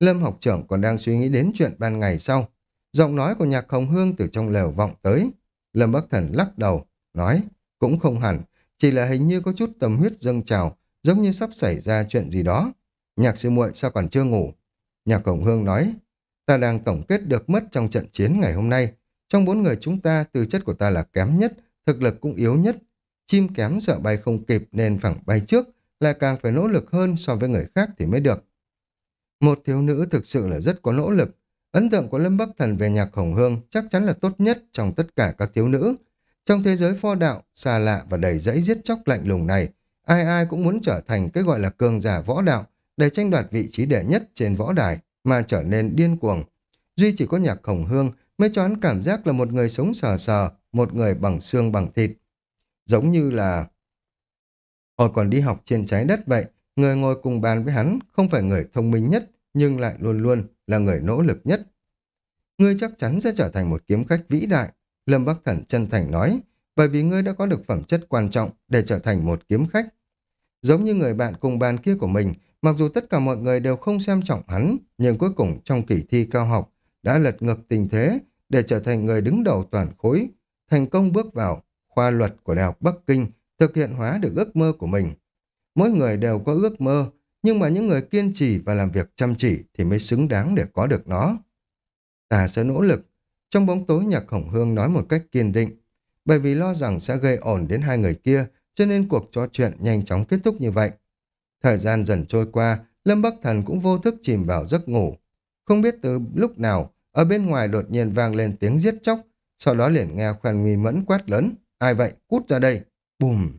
Lâm học trưởng còn đang suy nghĩ đến chuyện ban ngày sau. Giọng nói của nhạc hồng hương từ trong lều vọng tới. Lâm Bắc Thần lắc đầu, nói, cũng không hẳn, chỉ là hình như có chút tâm huyết dâng trào, giống như sắp xảy ra chuyện gì đó. Nhạc sư muội sao còn chưa ngủ? Nhạc cổng hương nói, ta đang tổng kết được mất trong trận chiến ngày hôm nay. Trong bốn người chúng ta, tư chất của ta là kém nhất, thực lực cũng yếu nhất. Chim kém sợ bay không kịp nên phẳng bay trước, lại càng phải nỗ lực hơn so với người khác thì mới được. Một thiếu nữ thực sự là rất có nỗ lực. Ấn tượng của Lâm Bắc Thần về nhạc hồng hương chắc chắn là tốt nhất trong tất cả các thiếu nữ. Trong thế giới pho đạo, xa lạ và đầy dẫy giết chóc lạnh lùng này, ai ai cũng muốn trở thành cái gọi là cường giả võ đạo để tranh đoạt vị trí đệ nhất trên võ đài mà trở nên điên cuồng. Duy chỉ có nhạc khổng hương mới cho hắn cảm giác là một người sống sờ sờ, một người bằng xương bằng thịt. Giống như là Hồi còn đi học trên trái đất vậy, người ngồi cùng bàn với hắn không phải người thông minh nhất, nhưng lại luôn luôn là người nỗ lực nhất. Ngươi chắc chắn sẽ trở thành một kiếm khách vĩ đại, Lâm Bắc Thần chân thành nói, bởi vì ngươi đã có được phẩm chất quan trọng để trở thành một kiếm khách. Giống như người bạn cùng bàn kia của mình, mặc dù tất cả mọi người đều không xem trọng hắn, nhưng cuối cùng trong kỳ thi cao học đã lật ngược tình thế để trở thành người đứng đầu toàn khối, thành công bước vào khoa luật của Đại học Bắc Kinh thực hiện hóa được ước mơ của mình. Mỗi người đều có ước mơ, nhưng mà những người kiên trì và làm việc chăm chỉ thì mới xứng đáng để có được nó. Ta sẽ nỗ lực. Trong bóng tối nhạc khổng hương nói một cách kiên định, bởi vì lo rằng sẽ gây ổn đến hai người kia, cho nên cuộc trò chuyện nhanh chóng kết thúc như vậy. Thời gian dần trôi qua, Lâm Bắc Thần cũng vô thức chìm vào giấc ngủ. Không biết từ lúc nào, ở bên ngoài đột nhiên vang lên tiếng giết chóc, sau đó liền nghe khoan nguy mẫn quát lớn. Ai vậy? Cút ra đây! Bùm!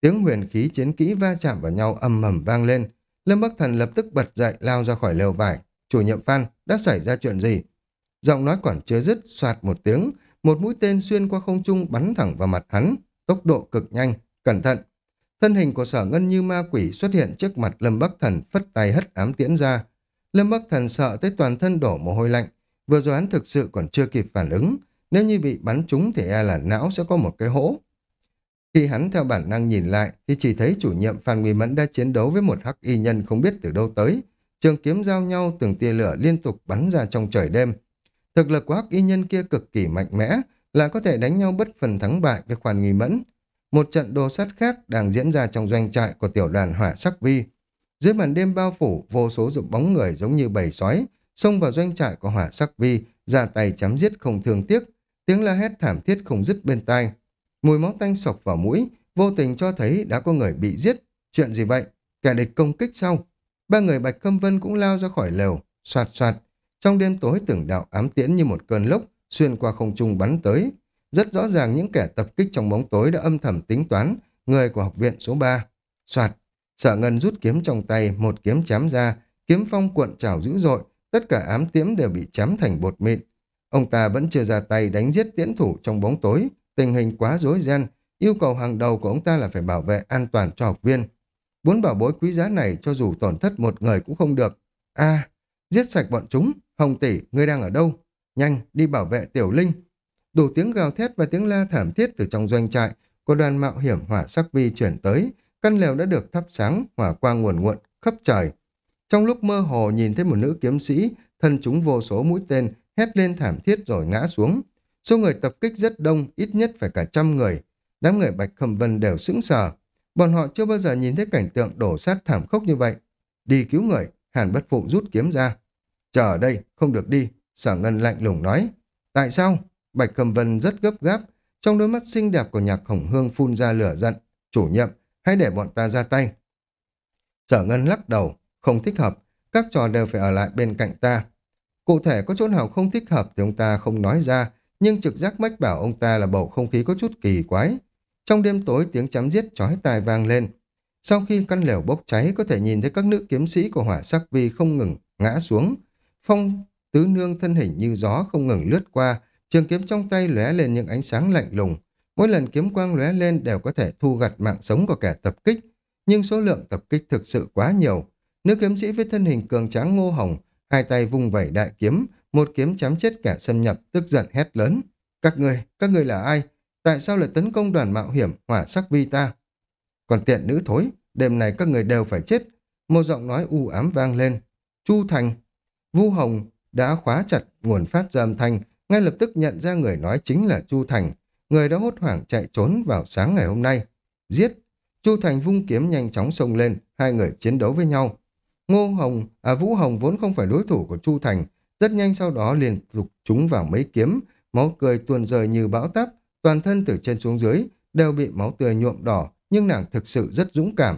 Tiếng huyền khí chiến kỹ va chạm vào nhau âm mầm vang lên. Lâm Bắc Thần lập tức bật dậy lao ra khỏi lều vải. Chủ nhiệm Phan, đã xảy ra chuyện gì? Giọng nói còn chưa dứt, soạt một tiếng, một mũi tên xuyên qua không trung bắn thẳng vào mặt hắn, tốc độ cực nhanh, cẩn thận. Thân hình của sở ngân như ma quỷ xuất hiện trước mặt Lâm Bắc Thần phất tay hất ám tiễn ra. Lâm Bắc Thần sợ tới toàn thân đổ mồ hôi lạnh, vừa rồi hắn thực sự còn chưa kịp phản ứng, nếu như bị bắn trúng thì e là não sẽ có một cái hố. Khi hắn theo bản năng nhìn lại thì chỉ thấy chủ nhiệm Phan Nguy Mẫn đã chiến đấu với một hắc y nhân không biết từ đâu tới. Trường kiếm giao nhau từng tia lửa liên tục bắn ra trong trời đêm. Thực lực của hắc y nhân kia cực kỳ mạnh mẽ là có thể đánh nhau bất phần thắng bại với khoản nghi Mẫn. Một trận đồ sát khác đang diễn ra trong doanh trại của tiểu đoàn hỏa sắc vi. Dưới màn đêm bao phủ, vô số dụng bóng người giống như bầy sói, xông vào doanh trại của hỏa sắc vi, ra tay chém giết không thương tiếc, tiếng la hét thảm thiết không dứt bên tai. Mùi máu tanh sọc vào mũi, vô tình cho thấy đã có người bị giết. Chuyện gì vậy? Kẻ địch công kích sau. Ba người Bạch Khâm Vân cũng lao ra khỏi lều, soạt soạt. Trong đêm tối từng đạo ám tiễn như một cơn lốc, xuyên qua không trung bắn tới. Rất rõ ràng những kẻ tập kích trong bóng tối đã âm thầm tính toán, người của học viện số 3. Soạt, sở ngân rút kiếm trong tay, một kiếm chém ra, kiếm phong cuộn trào dữ dội, tất cả ám tiễn đều bị chém thành bột mịn. Ông ta vẫn chưa ra tay đánh giết tiễn thủ trong bóng tối, tình hình quá rối ren, yêu cầu hàng đầu của ông ta là phải bảo vệ an toàn cho học viên. Bốn bảo bối quý giá này cho dù tổn thất một người cũng không được. a giết sạch bọn chúng, Hồng tỷ, ngươi đang ở đâu? Nhanh, đi bảo vệ Tiểu Linh. Đủ tiếng gào thét và tiếng la thảm thiết từ trong doanh trại của đoàn mạo hiểm hỏa sắc vi chuyển tới. Căn lều đã được thắp sáng, hỏa quang nguồn nguộn, khắp trời. Trong lúc mơ hồ nhìn thấy một nữ kiếm sĩ, thân chúng vô số mũi tên, hét lên thảm thiết rồi ngã xuống. Số người tập kích rất đông, ít nhất phải cả trăm người. Đám người Bạch Khâm Vân đều sững sờ. Bọn họ chưa bao giờ nhìn thấy cảnh tượng đổ sát thảm khốc như vậy. Đi cứu người, Hàn Bất Phụ rút kiếm ra. Chờ ở đây, không được đi, sở ngân lạnh lùng nói. Tại sao? Bạch cầm Vân rất gấp gáp. Trong đôi mắt xinh đẹp của nhạc khổng hương phun ra lửa giận. Chủ nhiệm, hãy để bọn ta ra tay. Sở ngân lắc đầu, không thích hợp. Các trò đều phải ở lại bên cạnh ta. Cụ thể có chỗ nào không thích hợp thì ông ta không nói ra, nhưng trực giác mách bảo ông ta là bầu không khí có chút kỳ quái. Trong đêm tối tiếng chém giết chói tai vang lên. Sau khi căn lều bốc cháy có thể nhìn thấy các nữ kiếm sĩ của hỏa sắc vi không ngừng ngã xuống. Phong tứ nương thân hình như gió không ngừng lướt qua, trường kiếm trong tay lóe lên những ánh sáng lạnh lùng. Mỗi lần kiếm quang lóe lên đều có thể thu gặt mạng sống của kẻ tập kích, nhưng số lượng tập kích thực sự quá nhiều. Nữ kiếm sĩ với thân hình cường tráng ngô hồng, hai tay vung vẩy đại kiếm, một kiếm chém chết kẻ xâm nhập, tức giận hét lớn. Các người, các người là ai? Tại sao lại tấn công đoàn mạo hiểm hỏa sắc vi ta? Còn tiện nữ thối, đêm này các người đều phải chết. Một giọng nói u ám vang lên. Chu Thành, Vu Hồng đã khóa chặt nguồn phát ra âm thanh, ngay lập tức nhận ra người nói chính là Chu Thành, người đã hốt hoảng chạy trốn vào sáng ngày hôm nay. Giết! Chu Thành vung kiếm nhanh chóng xông lên, hai người chiến đấu với nhau. Ngô Hồng, à Vũ Hồng vốn không phải đối thủ của Chu Thành, rất nhanh sau đó liền dục chúng vào mấy kiếm, máu cười tuôn rơi như bão táp, toàn thân từ trên xuống dưới đều bị máu tươi nhuộm đỏ, nhưng nàng thực sự rất dũng cảm.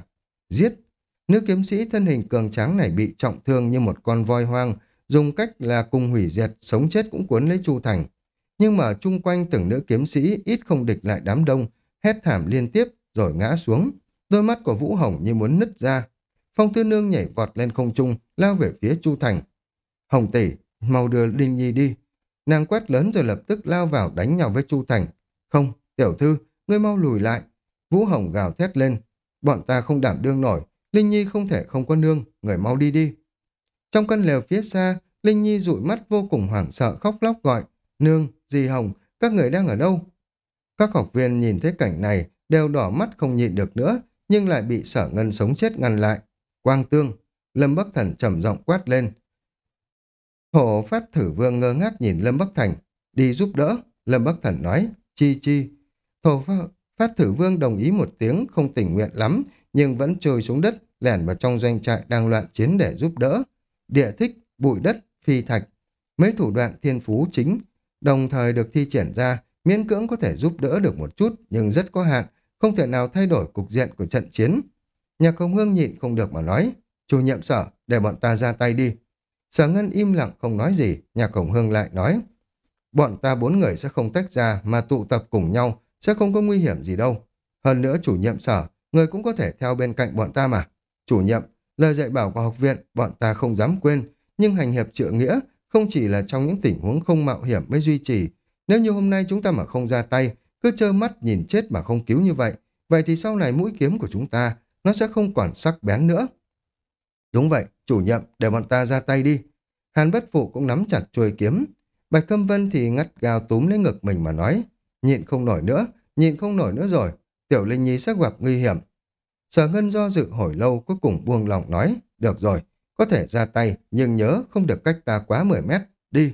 Giết! Nữ kiếm sĩ thân hình cường tráng này bị trọng thương như một con voi hoang, dùng cách là cùng hủy diệt, sống chết cũng cuốn lấy Chu Thành. Nhưng mà chung quanh từng nữ kiếm sĩ ít không địch lại đám đông, hét thảm liên tiếp rồi ngã xuống. Đôi mắt của Vũ Hồng như muốn nứt ra. Phong Thư Nương nhảy vọt lên không trung, lao về phía Chu Thành. Hồng tỷ, mau đưa Đinh Nhi đi. Nàng quét lớn rồi lập tức lao vào đánh nhau với Chu Thành. Không, tiểu thư, ngươi mau lùi lại. Vũ Hồng gào thét lên. Bọn ta không đảm đương nổi, Linh Nhi không thể không có nương, người mau đi đi. Trong căn lều phía xa, Linh Nhi dụi mắt vô cùng hoảng sợ khóc lóc gọi, nương, dì Hồng, các người đang ở đâu? Các học viên nhìn thấy cảnh này đều đỏ mắt không nhịn được nữa, nhưng lại bị sở ngân sống chết ngăn lại. Quang tương, Lâm Bắc Thần trầm giọng quát lên. Hổ phát thử vương ngơ ngác nhìn Lâm Bắc Thành, đi giúp đỡ, Lâm Bắc Thần nói, chi chi. Thổ phát thử vương đồng ý một tiếng, không tình nguyện lắm, nhưng vẫn trôi xuống đất, lẻn vào trong doanh trại đang loạn chiến để giúp đỡ. Địa thích, bụi đất, phi thạch, mấy thủ đoạn thiên phú chính, đồng thời được thi triển ra, miễn cưỡng có thể giúp đỡ được một chút, nhưng rất có hạn, không thể nào thay đổi cục diện của trận chiến. Nhạc Hồng hương nhịn không được mà nói, chủ nhiệm sở, để bọn ta ra tay đi. Sở Ngân im lặng không nói gì, nhạc cổng hương lại nói, bọn ta bốn người sẽ không tách ra mà tụ tập cùng nhau, sẽ không có nguy hiểm gì đâu. Hơn nữa chủ nhiệm sở, người cũng có thể theo bên cạnh bọn ta mà. Chủ nhiệm, lời dạy bảo của học viện bọn ta không dám quên, nhưng hành hiệp trượng nghĩa không chỉ là trong những tình huống không mạo hiểm mới duy trì. Nếu như hôm nay chúng ta mà không ra tay, cứ trơ mắt nhìn chết mà không cứu như vậy, vậy thì sau này mũi kiếm của chúng ta nó sẽ không còn sắc bén nữa. Đúng vậy, chủ nhiệm, để bọn ta ra tay đi. Hàn bất phụ cũng nắm chặt chuôi kiếm. Bạch Câm Vân thì ngắt gào túm lấy ngực mình mà nói, nhịn không nổi nữa, nhịn không nổi nữa rồi, Tiểu Linh Nhi sắp gặp nguy hiểm. Sở Ngân do dự hồi lâu cuối cùng buông lòng nói, được rồi, có thể ra tay, nhưng nhớ không được cách ta quá 10 mét, đi.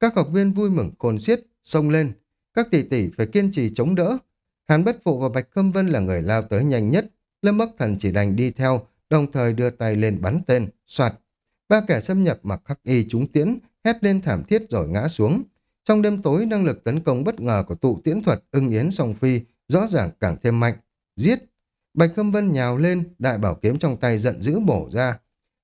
Các học viên vui mừng khôn xiết, xông lên. Các tỷ tỷ phải kiên trì chống đỡ. Hàn Bất Phụ và Bạch Khâm Vân là người lao tới nhanh nhất. Lâm Bắc Thần chỉ đành đi theo, đồng thời đưa tay lên bắn tên, soạt. Ba kẻ xâm nhập mặc khắc y trúng tiễn, hét lên thảm thiết rồi ngã xuống. Trong đêm tối, năng lực tấn công bất ngờ của tụ tiễn thuật ưng yến song phi rõ ràng càng thêm mạnh. Giết! Bạch Khâm Vân nhào lên, đại bảo kiếm trong tay giận dữ bổ ra.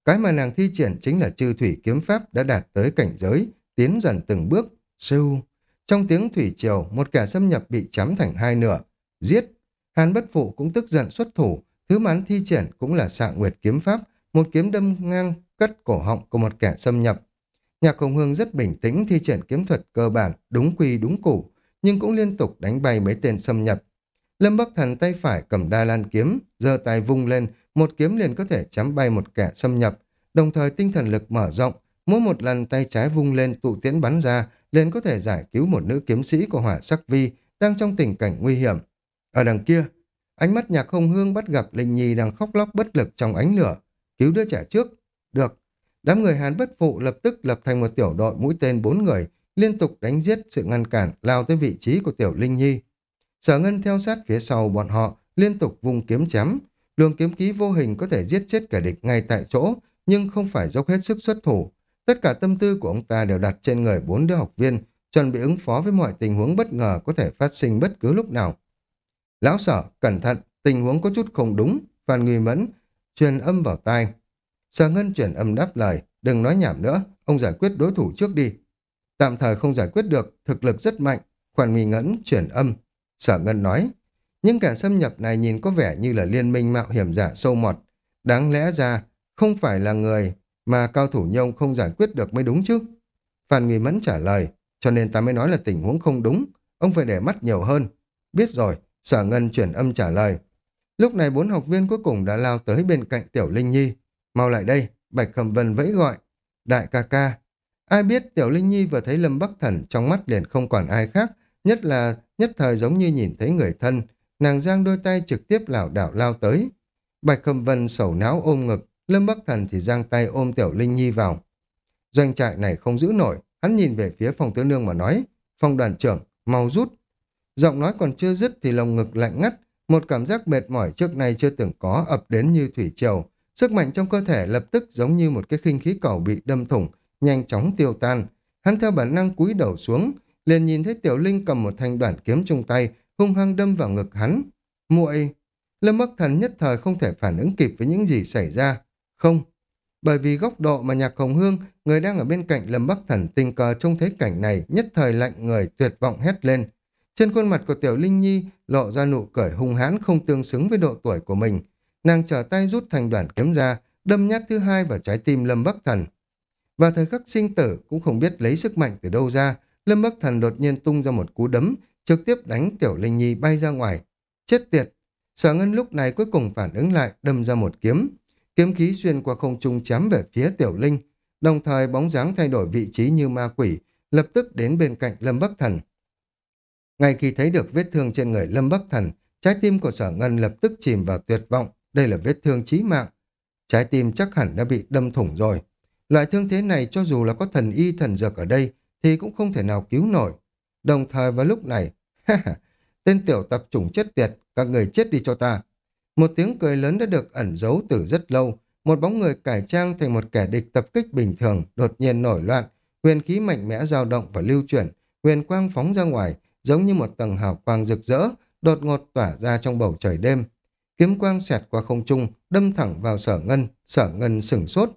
Cái mà nàng thi triển chính là chư thủy kiếm pháp đã đạt tới cảnh giới, tiến dần từng bước. Sưu! Trong tiếng thủy triều, một kẻ xâm nhập bị chém thành hai nửa. Giết! Hàn bất phụ cũng tức giận xuất thủ, thứ mán thi triển cũng là xạ nguyệt kiếm pháp, một kiếm đâm ngang cất cổ họng của một kẻ xâm nhập. Nhạc Hồng Hương rất bình tĩnh thi triển kiếm thuật cơ bản, đúng quy đúng củ, nhưng cũng liên tục đánh bay mấy tên xâm nhập. Lâm Bắc Thần tay phải cầm đa lan kiếm, giơ tay vung lên, một kiếm liền có thể chém bay một kẻ xâm nhập, đồng thời tinh thần lực mở rộng, mỗi một lần tay trái vung lên tụ tiễn bắn ra, liền có thể giải cứu một nữ kiếm sĩ của hỏa sắc vi đang trong tình cảnh nguy hiểm. Ở đằng kia, ánh mắt nhạc không hương bắt gặp Linh Nhi đang khóc lóc bất lực trong ánh lửa. Cứu đứa trẻ trước. Được. Đám người Hàn bất phụ lập tức lập thành một tiểu đội mũi tên bốn người, liên tục đánh giết sự ngăn cản, lao tới vị trí của tiểu Linh Nhi. Sở Ngân theo sát phía sau bọn họ, liên tục vùng kiếm chém. Luồng kiếm khí vô hình có thể giết chết kẻ địch ngay tại chỗ, nhưng không phải dốc hết sức xuất thủ. Tất cả tâm tư của ông ta đều đặt trên người bốn đứa học viên, chuẩn bị ứng phó với mọi tình huống bất ngờ có thể phát sinh bất cứ lúc nào. Lão sở, cẩn thận, tình huống có chút không đúng, Phan Nguy Mẫn truyền âm vào tai. Sở Ngân truyền âm đáp lời, đừng nói nhảm nữa, ông giải quyết đối thủ trước đi. Tạm thời không giải quyết được, thực lực rất mạnh, Khoản Nguy Ngẫn truyền âm. Sở Ngân nói, những kẻ xâm nhập này nhìn có vẻ như là liên minh mạo hiểm giả sâu mọt. Đáng lẽ ra, không phải là người mà cao thủ nhông không giải quyết được mới đúng chứ. Phan Nguy Mẫn trả lời, cho nên ta mới nói là tình huống không đúng, ông phải để mắt nhiều hơn. Biết rồi, sở ngân chuyển âm trả lời. Lúc này bốn học viên cuối cùng đã lao tới bên cạnh Tiểu Linh Nhi. Mau lại đây, Bạch Khẩm Vân vẫy gọi. Đại ca ca. Ai biết Tiểu Linh Nhi vừa thấy Lâm Bắc Thần trong mắt liền không còn ai khác, nhất là nhất thời giống như nhìn thấy người thân. Nàng giang đôi tay trực tiếp lảo đảo lao tới. Bạch Cầm Vân sầu não ôm ngực, Lâm Bắc Thần thì giang tay ôm Tiểu Linh Nhi vào. Doanh trại này không giữ nổi, hắn nhìn về phía phòng tướng nương mà nói, phòng đoàn trưởng, mau rút. Giọng nói còn chưa dứt thì lồng ngực lạnh ngắt, một cảm giác mệt mỏi trước nay chưa từng có ập đến như thủy triều. Sức mạnh trong cơ thể lập tức giống như một cái khinh khí cầu bị đâm thủng, nhanh chóng tiêu tan. Hắn theo bản năng cúi đầu xuống, liền nhìn thấy Tiểu Linh cầm một thanh đoạn kiếm trong tay, hung hăng đâm vào ngực hắn. muội Lâm Bắc Thần nhất thời không thể phản ứng kịp với những gì xảy ra. Không, bởi vì góc độ mà nhạc hồng hương, người đang ở bên cạnh Lâm Bắc Thần tình cờ trông thấy cảnh này, nhất thời lạnh người tuyệt vọng hét lên. Trên khuôn mặt của Tiểu Linh Nhi lộ ra nụ cười hung hãn không tương xứng với độ tuổi của mình. Nàng trở tay rút thành đoạn kiếm ra, đâm nhát thứ hai vào trái tim Lâm Bắc Thần. Và thời khắc sinh tử cũng không biết lấy sức mạnh từ đâu ra, Lâm Bắc Thần đột nhiên tung ra một cú đấm, trực tiếp đánh Tiểu Linh Nhi bay ra ngoài. Chết tiệt! Sở Ngân lúc này cuối cùng phản ứng lại, đâm ra một kiếm. Kiếm khí xuyên qua không trung chém về phía Tiểu Linh, đồng thời bóng dáng thay đổi vị trí như ma quỷ, lập tức đến bên cạnh Lâm Bắc Thần. Ngay khi thấy được vết thương trên người Lâm Bắc Thần, trái tim của sở ngân lập tức chìm vào tuyệt vọng. Đây là vết thương chí mạng. Trái tim chắc hẳn đã bị đâm thủng rồi. Loại thương thế này cho dù là có thần y thần dược ở đây thì cũng không thể nào cứu nổi. Đồng thời vào lúc này, tên tiểu tập chủng chết tiệt, các người chết đi cho ta. Một tiếng cười lớn đã được ẩn giấu từ rất lâu. Một bóng người cải trang thành một kẻ địch tập kích bình thường, đột nhiên nổi loạn, huyền khí mạnh mẽ dao động và lưu chuyển, huyền quang phóng ra ngoài, giống như một tầng hào quang rực rỡ, đột ngột tỏa ra trong bầu trời đêm. Kiếm quang xẹt qua không trung, đâm thẳng vào sở ngân, sở ngân sửng sốt.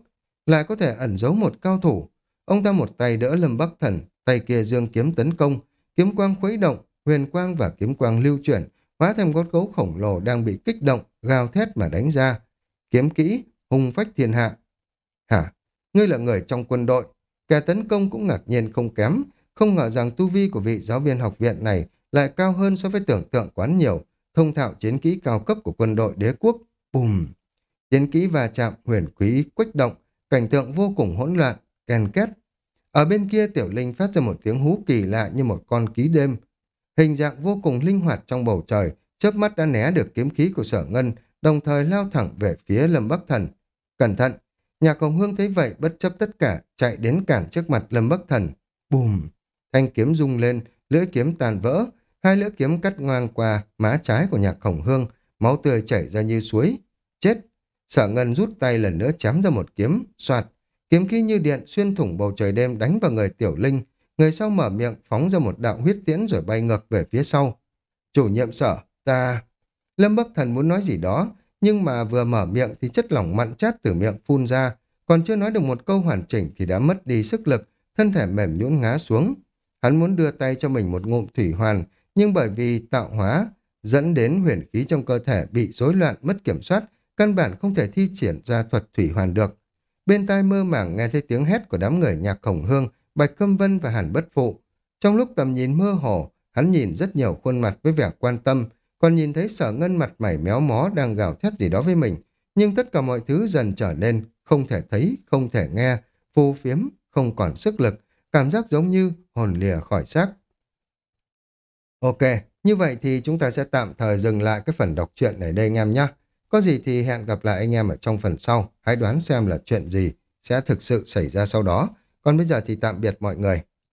Lại có thể ẩn giấu một cao thủ. Ông ta một tay đỡ lâm bắc thần, tay kia dương kiếm tấn công, kiếm quang khuấy động, huyền quang và kiếm quang lưu chuyển, hóa thành gót gấu khổng lồ đang bị kích động, gào thét mà đánh ra. Kiếm kỹ, hung phách thiên hạ. Hả? Ngươi là người trong quân đội. Kẻ tấn công cũng ngạc nhiên không kém, không ngờ rằng tu vi của vị giáo viên học viện này lại cao hơn so với tưởng tượng quán nhiều, thông thạo chiến kỹ cao cấp của quân đội đế quốc. Bùm! Chiến kỹ va chạm huyền quý quách động, cảnh tượng vô cùng hỗn loạn, ken két. Ở bên kia tiểu linh phát ra một tiếng hú kỳ lạ như một con ký đêm. Hình dạng vô cùng linh hoạt trong bầu trời, chớp mắt đã né được kiếm khí của sở ngân, đồng thời lao thẳng về phía Lâm Bắc Thần. Cẩn thận! nhà Hồng Hương thấy vậy bất chấp tất cả, chạy đến cản trước mặt Lâm Bắc Thần. Bùm! Thanh kiếm rung lên, lưỡi kiếm tàn vỡ, hai lưỡi kiếm cắt ngang qua má trái của nhạc khổng hương, máu tươi chảy ra như suối. Chết! Sở ngân rút tay lần nữa chém ra một kiếm, soạt. Kiếm khí như điện xuyên thủng bầu trời đêm đánh vào người tiểu linh, Người sau mở miệng phóng ra một đạo huyết tiễn rồi bay ngược về phía sau. Chủ nhiệm sở, ta... Lâm Bắc Thần muốn nói gì đó, nhưng mà vừa mở miệng thì chất lỏng mặn chát từ miệng phun ra, còn chưa nói được một câu hoàn chỉnh thì đã mất đi sức lực, thân thể mềm nhũn ngã xuống. Hắn muốn đưa tay cho mình một ngụm thủy hoàn, nhưng bởi vì tạo hóa dẫn đến huyền khí trong cơ thể bị rối loạn mất kiểm soát, căn bản không thể thi triển ra thuật thủy hoàn được. Bên tai mơ màng nghe thấy tiếng hét của đám người nhạc khổng hương, Bạch Câm Vân và Hàn Bất Phụ. Trong lúc tầm nhìn mơ hồ, hắn nhìn rất nhiều khuôn mặt với vẻ quan tâm, còn nhìn thấy sở ngân mặt mày méo mó đang gào thét gì đó với mình. Nhưng tất cả mọi thứ dần trở nên không thể thấy, không thể nghe, phù phiếm, không còn sức lực, cảm giác giống như hồn lìa khỏi xác. Ok, như vậy thì chúng ta sẽ tạm thời dừng lại cái phần đọc truyện này đây anh em nhé. Có gì thì hẹn gặp lại anh em ở trong phần sau. Hãy đoán xem là chuyện gì sẽ thực sự xảy ra sau đó. Còn bây giờ thì tạm biệt mọi người.